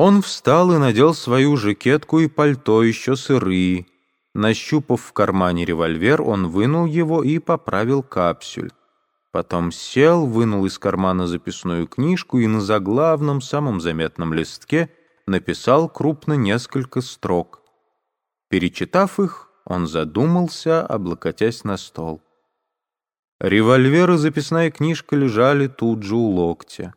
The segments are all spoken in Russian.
Он встал и надел свою жакетку и пальто, еще сырые. Нащупав в кармане револьвер, он вынул его и поправил капсюль. Потом сел, вынул из кармана записную книжку и на заглавном, самом заметном листке написал крупно несколько строк. Перечитав их, он задумался, облокотясь на стол. Револьвер и записная книжка лежали тут же у локтя.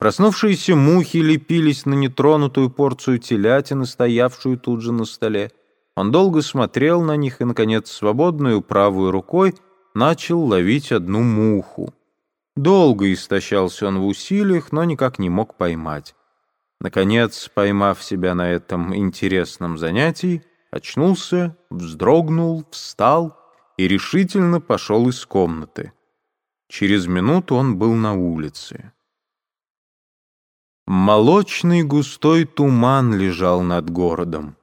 Проснувшиеся мухи лепились на нетронутую порцию телятины, стоявшую тут же на столе. Он долго смотрел на них и, наконец, свободную правой рукой начал ловить одну муху. Долго истощался он в усилиях, но никак не мог поймать. Наконец, поймав себя на этом интересном занятии, очнулся, вздрогнул, встал и решительно пошел из комнаты. Через минуту он был на улице. Молочный густой туман лежал над городом.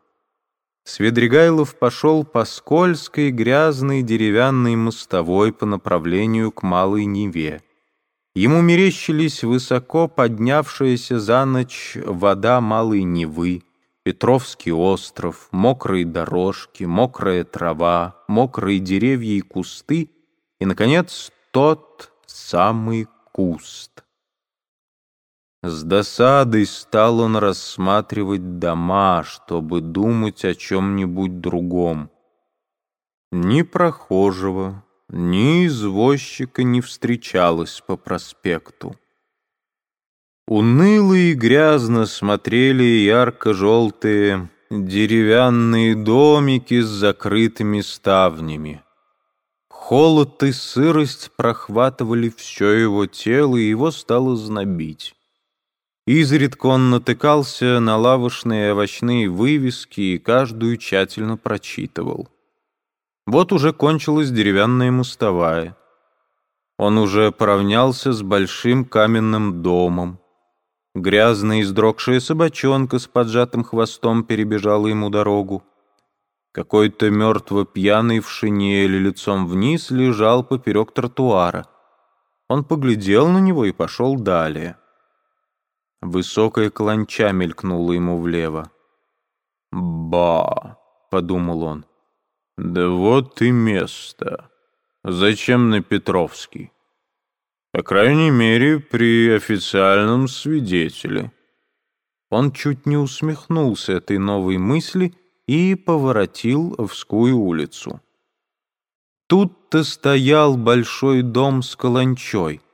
Свидригайлов пошел по скользкой, грязной деревянной мостовой по направлению к Малой Неве. Ему мерещились высоко поднявшаяся за ночь вода Малой Невы, Петровский остров, мокрые дорожки, мокрая трава, мокрые деревья и кусты и, наконец, тот самый куст. С досадой стал он рассматривать дома, чтобы думать о чем-нибудь другом. Ни прохожего, ни извозчика не встречалось по проспекту. Уныло и грязно смотрели ярко-желтые деревянные домики с закрытыми ставнями. Холод и сырость прохватывали все его тело, и его стало знобить. Изредка он натыкался на лавочные овощные вывески и каждую тщательно прочитывал. Вот уже кончилась деревянная мостовая. Он уже поравнялся с большим каменным домом. Грязная издрогшая собачонка с поджатым хвостом перебежала ему дорогу. Какой-то мертво пьяный в шинели лицом вниз лежал поперек тротуара. Он поглядел на него и пошел далее. Высокая каланча мелькнула ему влево. «Ба!» — подумал он. «Да вот и место. Зачем на Петровский? По крайней мере, при официальном свидетеле». Он чуть не усмехнулся этой новой мысли и поворотил в Вскую улицу. Тут-то стоял большой дом с каланчой —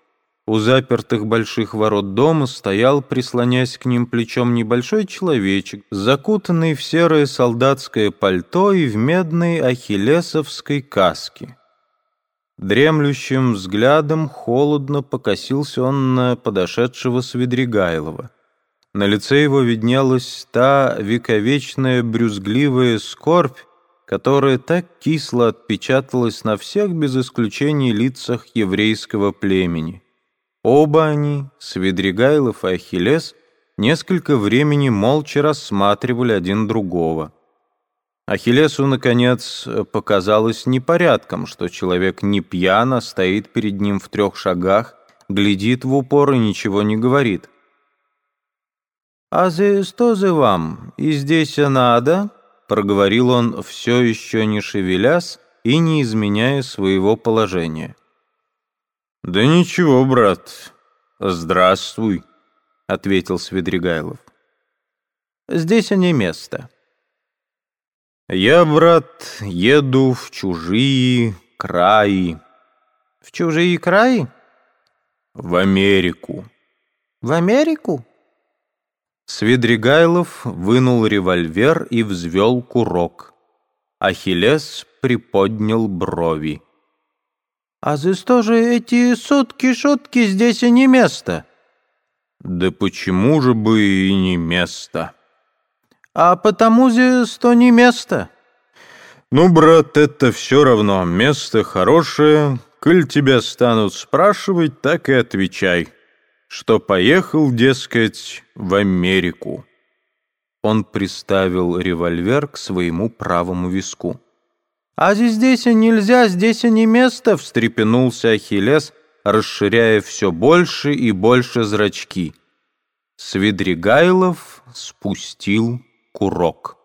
у запертых больших ворот дома стоял, прислонясь к ним плечом, небольшой человечек, закутанный в серое солдатское пальто и в медной ахиллесовской каске. Дремлющим взглядом холодно покосился он на подошедшего Свидригайлова. На лице его виднелась та вековечная брюзгливая скорбь, которая так кисло отпечаталась на всех без исключения лицах еврейского племени. Оба они, Свидригайлов и Ахиллес, несколько времени молча рассматривали один другого. Ахиллесу, наконец, показалось непорядком, что человек не пьян, а стоит перед ним в трех шагах, глядит в упор и ничего не говорит. «А за что за вам? И здесь надо?» — проговорил он, все еще не шевелясь и не изменяя своего положения. «Да ничего, брат. Здравствуй», — ответил Свидригайлов. «Здесь не место». «Я, брат, еду в чужие краи». «В чужие краи?» «В Америку». «В Америку?» Свидригайлов вынул револьвер и взвел курок. Ахиллес приподнял брови. «А за что же эти сутки-шутки здесь и не место?» «Да почему же бы и не место?» «А потому же, что не место». «Ну, брат, это все равно место хорошее. Коль тебя станут спрашивать, так и отвечай, что поехал, дескать, в Америку». Он приставил револьвер к своему правому виску. «А здесь и нельзя, здесь и не место», — встрепенулся Ахиллес, расширяя все больше и больше зрачки. Свидригайлов спустил курок.